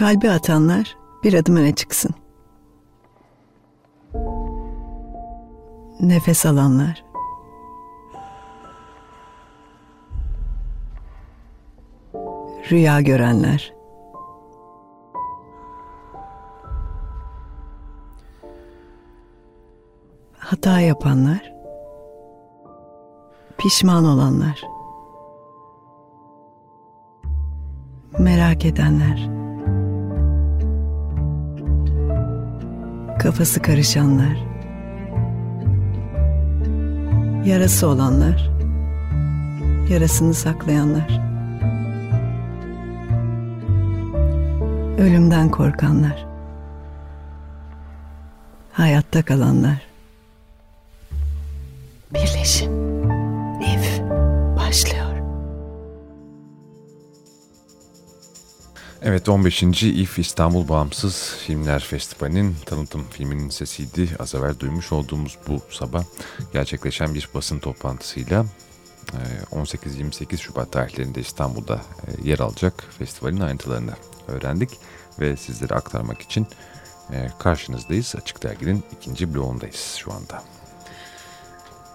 Kalbi atanlar bir adım öne çıksın. Nefes alanlar. Rüya görenler. Hata yapanlar. Pişman olanlar. Merak edenler Kafası karışanlar Yarası olanlar Yarasını saklayanlar Ölümden korkanlar Hayatta kalanlar. Birleşin Evet 15. İF İstanbul Bağımsız Filmler Festivali'nin tanıtım filminin sesiydi. Az evvel duymuş olduğumuz bu sabah gerçekleşen bir basın toplantısıyla 18-28 Şubat tarihlerinde İstanbul'da e, yer alacak festivalin ayrıntılarını öğrendik ve sizlere aktarmak için e, karşınızdayız. Açık Dergi'nin ikinci bloğundayız şu anda.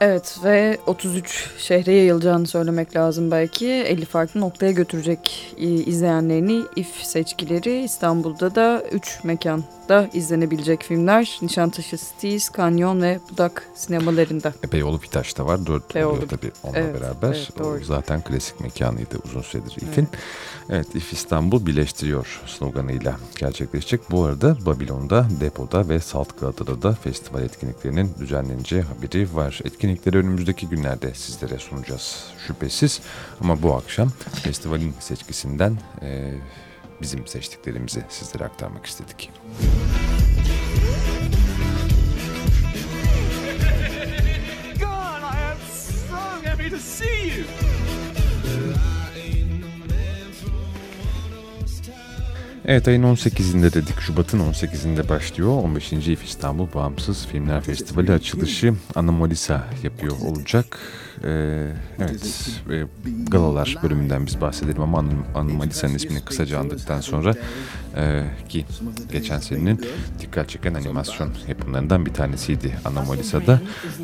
Evet ve 33 şehre yayılacağını söylemek lazım belki. 50 farklı noktaya götürecek izleyenlerini İF seçkileri İstanbul'da da 3 mekanda izlenebilecek filmler. Nişantaşı Cities, Kanyon ve Budak sinemalarında. E, Beyoğlu Pitaş'ta var. 4 Beyoğlu. oluyor tabii onunla Evet, beraber. evet, doğru. O zaten klasik mekanıydı uzun süredir İF'in. Evet. İF İstanbul birleştiriyor sloganıyla gerçekleşecek. Bu arada Babilon'da, Depo'da ve Salt Galata'da da festival etkinliklerinin düzenleneceği haberi var. Etkinlikleri önümüzdeki günlerde sizlere sunacağız şüphesiz. Ama bu akşam festivalin seçkisinden e, bizim seçtiklerimizi sizlere aktarmak istedik. God, Evet ayın 18'inde dedik. Şubat'ın 18'inde başlıyor. 15. İF İstanbul Bağımsız Filmler Festivali açılışı Anomalisa yapıyor olacak. Ee, evet e, Galalar bölümünden biz bahsedelim ama Anom- Anomalisa'nın ismini kısaca andıktan sonra e, ki geçen senenin dikkat çeken animasyon yapımlarından bir tanesiydi Anomalisa'da.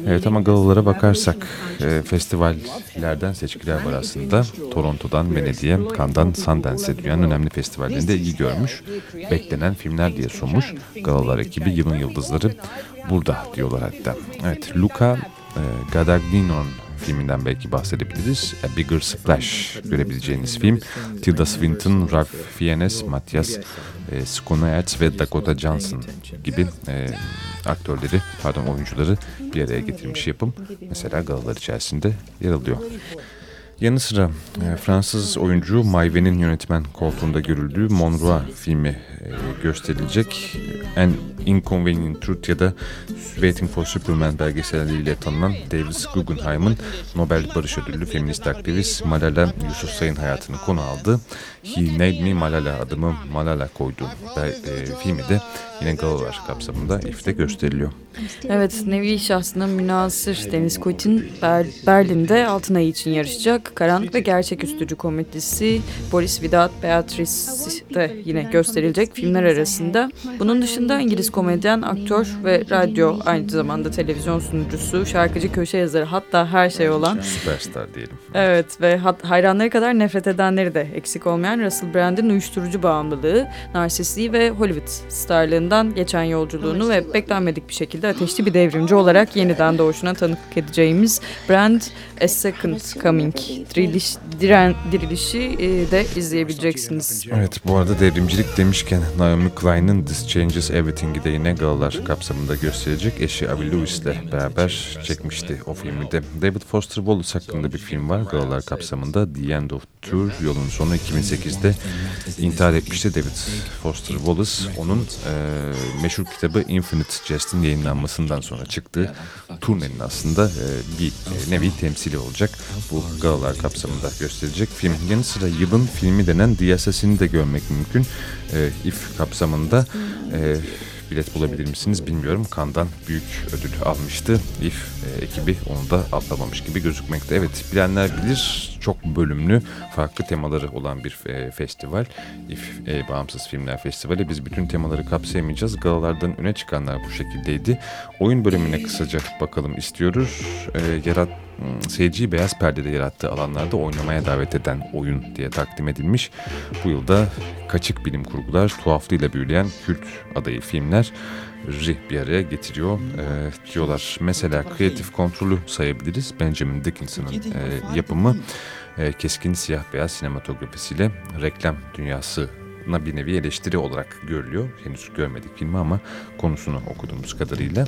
Evet ama Galalara bakarsak e, festivallerden seçkiler var aslında. Toronto'dan Venedik'e, Cannes'dan Sundance'e dünyanın önemli festivallerinde ilgi görmüş. Beklenen filmler diye sunmuş. Galalar ekibi yılın yıldızları burada diyorlar hatta. Evet Luca e, Guadagnino'nun filminden belki bahsedebiliriz. A Bigger Splash görebileceğiniz film. Tilda Swinton, Ralph Fiennes, Matthias e, Schoenaerts ve Dakota Johnson gibi e, aktörleri, pardon oyuncuları bir araya getirmiş yapım. Mesela galalar içerisinde yer alıyor. Yanı sıra e, Fransız oyuncu Mayve'nin yönetmen koltuğunda görüldüğü Monroe filmi gösterilecek. En Inconvenient Truth ya da Waiting for Superman belgeselleriyle tanınan Davis Guggenheim'ın Nobel Barış Ödüllü feminist aktivist Malala Yousafzai'nin hayatını konu aldı. He Named Me Malala adımı Malala koydu. Ve, e, filmi de yine Galalar kapsamında IF'de gösteriliyor. Evet, Nevi şahsına münasır Deniz Kuyt'in Ber- Berlin'de Altın Ayı için yarışacak. Karanlık ve gerçeküstücü komedisi Boris Vidat Beatrice de yine gösterilecek filmler arasında. Bunun dışında İngiliz komedyen, aktör ve radyo aynı zamanda televizyon sunucusu, şarkıcı, köşe yazarı hatta her şey olan Süperstar diyelim. Evet ve hayranları kadar nefret edenleri de eksik olmayan Russell Brand'in uyuşturucu bağımlılığı, narsistliği ve Hollywood starlığından geçen yolculuğunu ve beklenmedik bir şekilde ateşli bir devrimci olarak yeniden doğuşuna tanıklık edeceğimiz Brand A Second Coming. diriliş, diren, dirilişi e, de izleyebileceksiniz. Evet bu arada devrimcilik demişken Naomi Klein'in This Changes Everything'i de yine Galalar kapsamında gösterecek. Eşi Abby Lewis'le beraber çekmişti o filmi de. David Foster Wallace hakkında bir film var Galalar kapsamında. The End of Tour yolun sonu 2008'de intihar etmişti David Foster Wallace. Onun e, meşhur kitabı Infinite Jest'in yayınlanmasından sonra çıktığı turnenin aslında e, bir e, nevi temsili olacak. Bu Galalar kapsamında gösterecek film. Yanı sıra yılın filmi denen The Assassin'i de görmek mümkün. E, If kapsamında e, bilet bulabilir misiniz bilmiyorum. Kandan büyük ödül almıştı. If e, ekibi onu da atlamamış gibi gözükmekte. Evet bilenler bilir çok bölümlü farklı temaları olan bir e, festival. If e, Bağımsız Filmler Festivali. Biz bütün temaları kapsayamayacağız. Galalardan öne çıkanlar bu şekildeydi. Oyun bölümüne kısaca bakalım istiyoruz. E, yarat seyirciyi beyaz perdede yarattığı alanlarda oynamaya davet eden oyun diye takdim edilmiş. Bu yılda kaçık bilim kurgular, tuhaflığıyla büyüleyen kült adayı filmler bir araya getiriyor e, diyorlar. Mesela kreatif kontrolü sayabiliriz. Benjamin Dickinson'ın e, yapımı e, keskin siyah beyaz sinematografisiyle reklam dünyası bir nevi eleştiri olarak görülüyor. Henüz görmedik filmi ama konusunu okuduğumuz kadarıyla.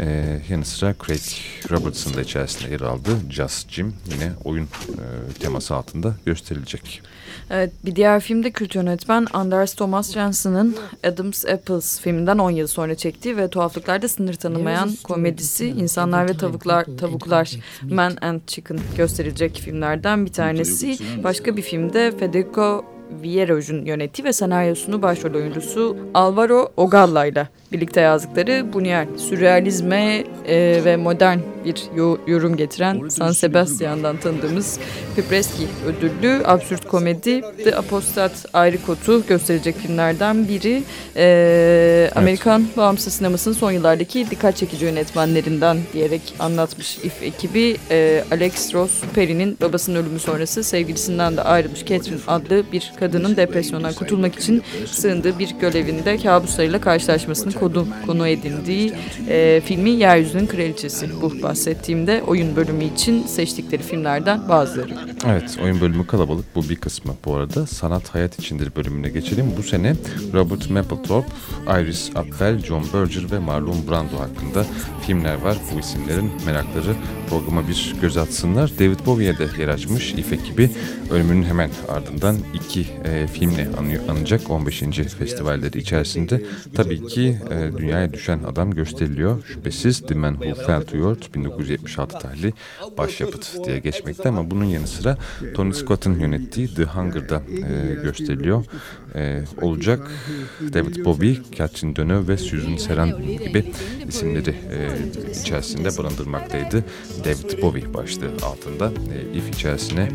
Ee, yanı sıra Craig Robertson da içerisinde yer aldı. Just Jim yine oyun e, teması altında gösterilecek. Evet, bir diğer filmde kült yönetmen Anders Thomas Jensen'ın Adam's Apples filminden 10 yıl sonra çektiği ve tuhaflıklarda sınır tanımayan komedisi İnsanlar ve Tavuklar, Tavuklar Man and Chicken gösterilecek filmlerden bir tanesi. Başka bir filmde Federico Vieiroj'un yönettiği ve senaryosunu başrol oyuncusu Alvaro Ogalla ile birlikte yazdıkları Buñuel, sürrealizme e, ve modern bir yorum getiren San Sebastian'dan tanıdığımız Pipreski ödüllü absürt komedi The Apostat ayrı kotu gösterecek filmlerden biri. E, Amerikan evet. bağımsız sinemasının son yıllardaki dikkat çekici yönetmenlerinden diyerek anlatmış if ekibi e, Alex Ross Perry'nin babasının ölümü sonrası sevgilisinden de ayrılmış Catherine adlı bir kadının depresyondan kurtulmak için sığındığı bir görevinde kabuslarıyla karşılaşmasını konu, konu edindiği e, filmi Yeryüzünün Kraliçesi bu bahsettiğimde oyun bölümü için seçtikleri filmlerden bazıları. Evet oyun bölümü kalabalık bu bir kısmı bu arada. Sanat Hayat içindir bölümüne geçelim. Bu sene Robert Mapplethorpe, Iris Apfel, John Berger ve Marlon Brando hakkında filmler var. Bu isimlerin merakları programa bir göz atsınlar. David Bowie'ye de yer açmış İF ekibi. Ölümünün hemen ardından iki e, filmle anıyor, anacak 15. festivalleri içerisinde. Tabii ki e, dünyaya düşen adam gösteriliyor. Şüphesiz The Man Who Fell to Earth 1976 tarihli başyapıt diye geçmekte ama bunun yanı sıra Tony Scott'ın yönettiği The Hunger'da e, gösteriliyor. E, olacak David Bowie, Catherine Deneuve ve Susan Sarandon gibi isimleri e, içerisinde barındırmaktaydı. David Bowie başlığı altında e, if içerisine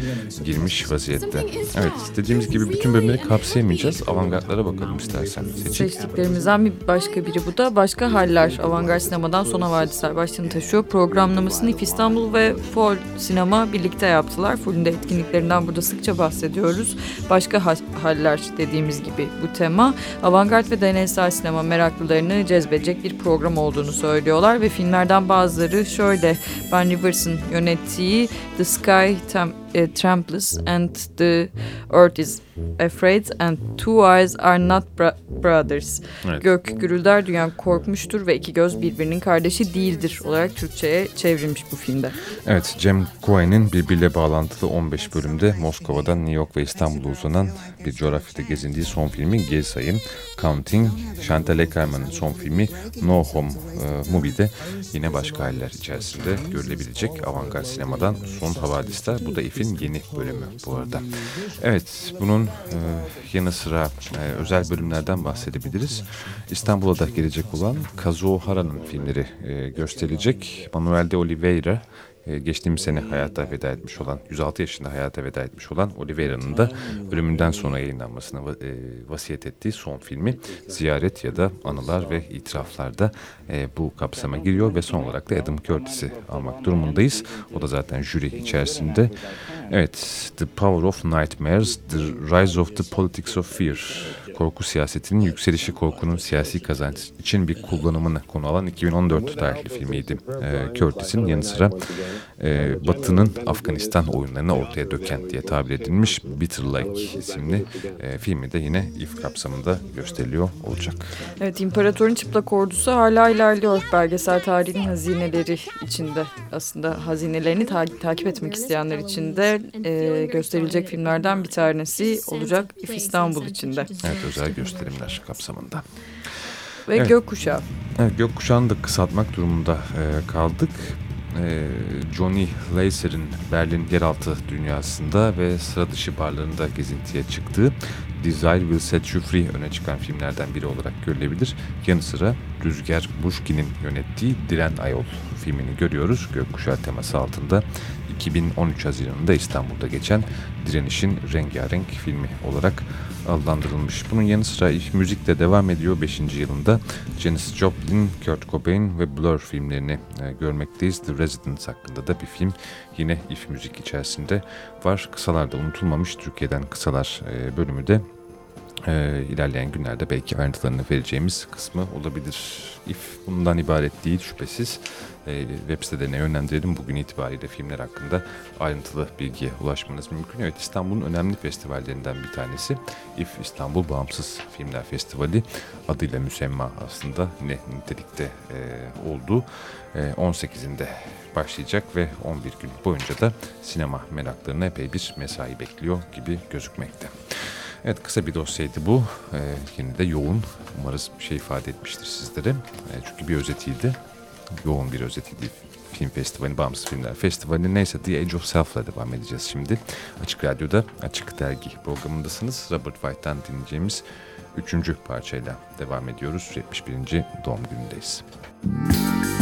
girmiş vaziyette. Evet dediğimiz gibi bütün bölümleri kapsayamayacağız. Avantgardlara bakalım istersen. Seçik. Seçtiklerimizden bir başka biri bu da. Başka Haller Avantgard Sinema'dan Sona Vadisel başlığını taşıyor. Programlamasını İF İstanbul ve Fol Sinema birlikte yaptılar. Fol'ün etkinliklerinden burada sıkça bahsediyoruz. Başka Haller dediğimiz gibi bu tema avantgard ve deneysel sinema meraklılarını cezbedecek bir program olduğunu söylüyorlar ve filmlerden bazıları şöyle Ben Rivers'ın yönettiği The Sky Tem uh, Trampless and the Earth is Afraid and Two Eyes Are Not bro Brothers. Evet. Gök gürülder dünya korkmuştur ve iki göz birbirinin kardeşi değildir olarak Türkçe'ye çevrilmiş bu filmde. Evet, Cem Cohen'in birbiriyle bağlantılı 15 bölümde Moskova'dan New York ve İstanbul'a uzanan bir coğrafyada gezindiği son filmi Geri Sayım, Counting, Chantal Eckermann'ın son filmi No Home e, Movie'de yine başka haller içerisinde görülebilecek avantgard sinemadan son havadisler. Bu da İF'in yeni bölümü bu arada. Evet, bunun e, yanı sıra e, özel bölümlerden bahsedebiliriz. İstanbul'a da gelecek olan Kazuo Hara'nın filmleri e, gösterilecek. Manuel de Oliveira geçtiğimiz sene hayata veda etmiş olan 106 yaşında hayata veda etmiş olan Oliveira'nın da ölümünden sonra yayınlanmasına e, vasiyet ettiği son filmi Ziyaret ya da Anılar ve İtiraflar'da e, bu kapsama giriyor ve son olarak da Adam Curtis'i almak durumundayız. O da zaten jüri içerisinde. Evet, The Power of Nightmares, The Rise of the Politics of Fear korku siyasetinin yükselişi korkunun siyasi kazanç için bir kullanımını konu alan 2014 tarihli filmiydi. E, Curtis'in yanı sıra e, Batı'nın Afganistan oyunlarını ortaya döken diye tabir edilmiş Bitter Lake isimli e, filmi de yine if kapsamında gösteriliyor olacak. Evet, İmparatorun Çıplak Ordusu hala ilerliyor. Belgesel tarihin hazineleri içinde aslında hazinelerini ta takip etmek isteyenler için de e, gösterilecek filmlerden bir tanesi olacak if İstanbul içinde. Evet, özel gösterimler kapsamında. Ve evet. gökkuşağı. Evet, gökkuşağını da kısaltmak durumunda e, kaldık. E, Johnny Lacer'in Berlin yeraltı dünyasında ve sıra dışı barlarında gezintiye çıktığı Desire Will Set You Free öne çıkan filmlerden biri olarak görülebilir. Yanı sıra Rüzgar Buşkin'in yönettiği Diren Ayol filmini görüyoruz. Gökkuşağı teması altında 2013 Haziran'ında İstanbul'da geçen Direniş'in rengarenk filmi olarak adlandırılmış. Bunun yanı sıra müzik de devam ediyor 5. yılında. Janis Joplin, Kurt Cobain ve Blur filmlerini e, görmekteyiz. The Residents hakkında da bir film yine if müzik içerisinde var. Kısalar da unutulmamış. Türkiye'den kısalar e, bölümü de e, ilerleyen günlerde belki ayrıntılarını vereceğimiz kısmı olabilir. If bundan ibaret değil şüphesiz. E, web sitelerine yönlendirelim. Bugün itibariyle filmler hakkında ayrıntılı bilgiye ulaşmanız mümkün. Evet İstanbul'un önemli festivallerinden bir tanesi. If İstanbul Bağımsız Filmler Festivali adıyla müsemma aslında ne nitelikte e, olduğu e, 18'inde başlayacak ve 11 gün boyunca da sinema meraklarına epey bir mesai bekliyor gibi gözükmekte. Evet kısa bir dosyaydı bu. Ee, yine de yoğun. Umarız bir şey ifade etmiştir sizlere. Ee, çünkü bir özetiydi. Yoğun bir özetiydi. Film Festivali, Bağımsız Filmler Festivali neyse The Age of Self'la devam edeceğiz şimdi. Açık Radyo'da Açık Dergi programındasınız. Robert White'tan dinleyeceğimiz üçüncü parçayla devam ediyoruz. 71. doğum günündeyiz. Müzik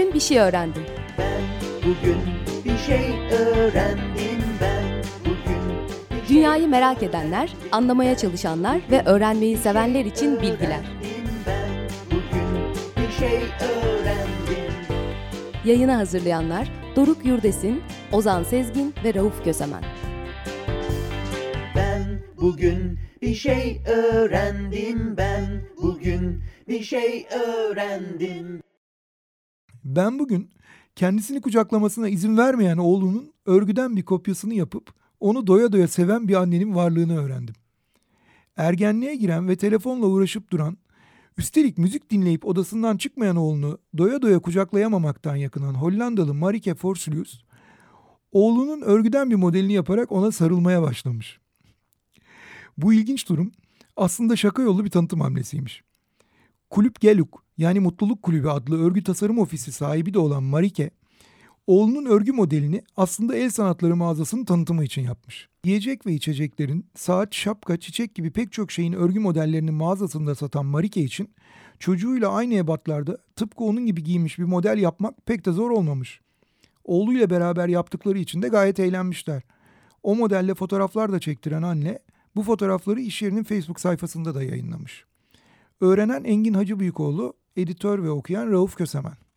bugün bir şey öğrendim. Ben bugün bir şey öğrendim ben bugün. Dünyayı merak edenler, anlamaya çalışanlar ve öğrenmeyi sevenler için bilgiler. Ben bugün bir şey. Yayını hazırlayanlar Doruk Yurdesin, Ozan Sezgin ve Rauf Kösemen. Ben bugün bir şey öğrendim ben bugün bir şey öğrendim. Ben bugün kendisini kucaklamasına izin vermeyen oğlunun örgüden bir kopyasını yapıp onu doya doya seven bir annenin varlığını öğrendim. Ergenliğe giren ve telefonla uğraşıp duran, üstelik müzik dinleyip odasından çıkmayan oğlunu doya doya kucaklayamamaktan yakınan Hollandalı Marike Forsluis, oğlunun örgüden bir modelini yaparak ona sarılmaya başlamış. Bu ilginç durum Aslında şaka yollu bir tanıtım hamlesiymiş. Kulüp Geluk yani Mutluluk Kulübü adlı örgü tasarım ofisi sahibi de olan Marike, oğlunun örgü modelini aslında el sanatları mağazasının tanıtımı için yapmış. Yiyecek ve içeceklerin, saat, şapka, çiçek gibi pek çok şeyin örgü modellerini mağazasında satan Marike için çocuğuyla aynı ebatlarda tıpkı onun gibi giymiş bir model yapmak pek de zor olmamış. Oğluyla beraber yaptıkları için de gayet eğlenmişler. O modelle fotoğraflar da çektiren anne bu fotoğrafları iş yerinin Facebook sayfasında da yayınlamış. Öğrenen Engin Hacı Büyükoğlu, editör ve okuyan Rauf Kösemen.